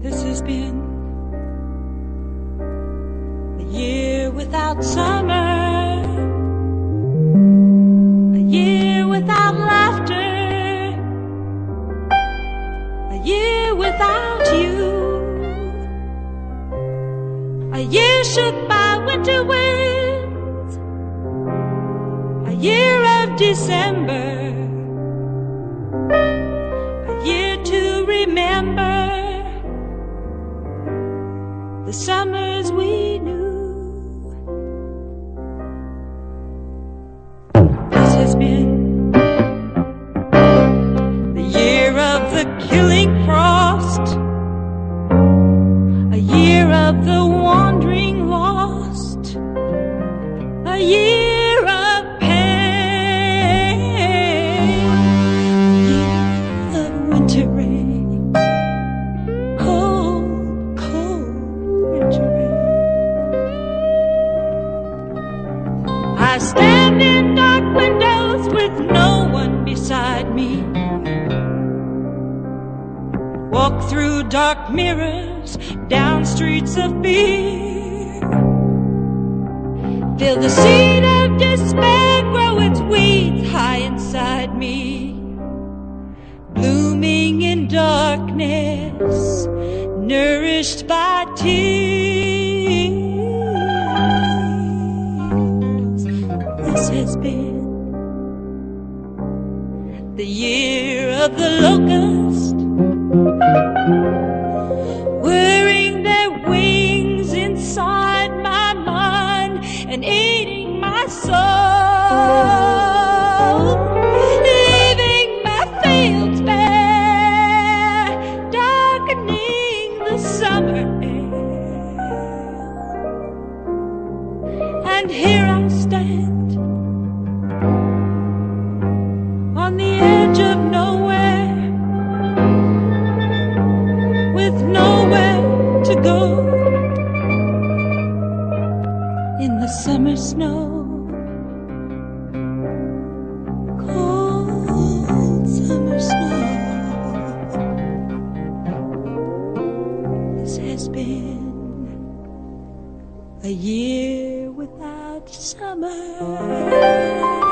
This has been a year without summer, a year without laughter, a year without you, a year shook by winter winds, a year of December. The summers we knew. This has been the year of the killing frost, a year of the wandering lost, a year I stand in dark windows with no one beside me. Walk through dark mirrors, down streets of fear. Feel the seed of despair grow its weeds high inside me. Blooming in darkness, nourished by tears. This has been the year of the locust, whirring their wings inside my mind and eating my soul, leaving my fields bare, darkening the summer air. And here summer snow. Cold summer snow. This has been a year without summer.